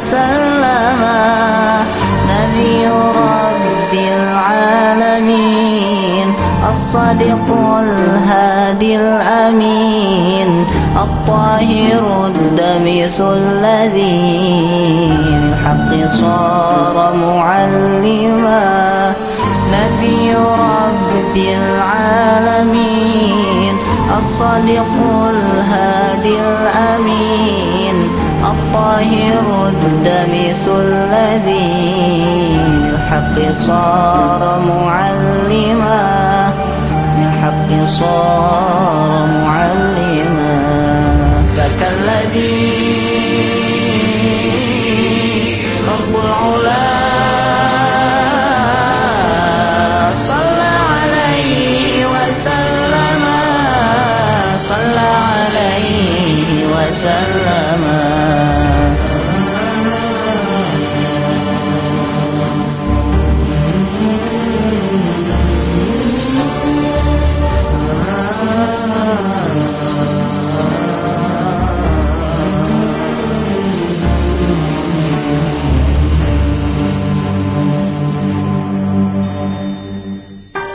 وسلم. نبي رب العالمين الصادق الهادي الأمين الطاهر الدمس الذي للحق صار معلما. نبي رب العالمين الصادق الهادي الأمين. الطاهر الدمس الذي بالحق صار معلما بالحق صار معلما. ذاك الذي رب العلا صلى عليه وسلم صلى عليه وسلم.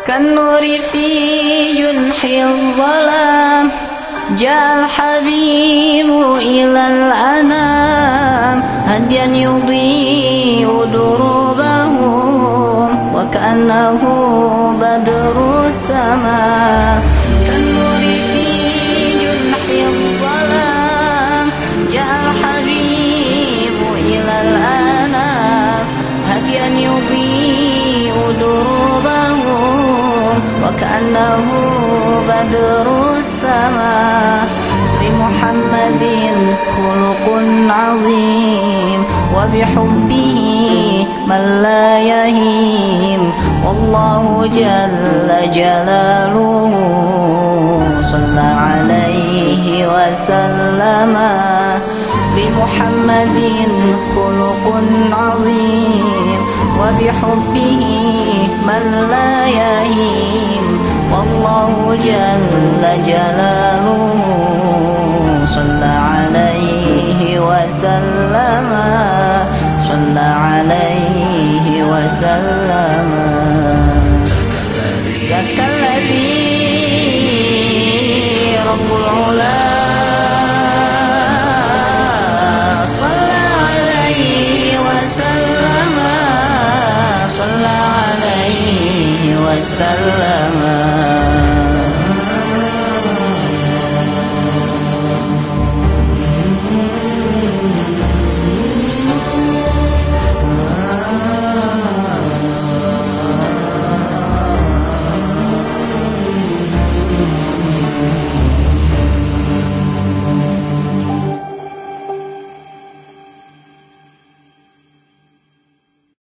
كالنور في جنح الظلام جاء الحبيب إلى الأنام. هديا يضيء دروبهم وكأنه بدر السماء. وكأنه بدر السماء لمحمد خلق عظيم وبحبه من لا يهيم والله جل جلاله صلى عليه وسلم. لمحمد خلق عظيم وبحبه من لا يهيم والله جل جلاله صلى عليه وسلم. صلى عليه وسلم. ذاك الذي رب العلا. صلى عليه وسلم. صلى عليه وسلم.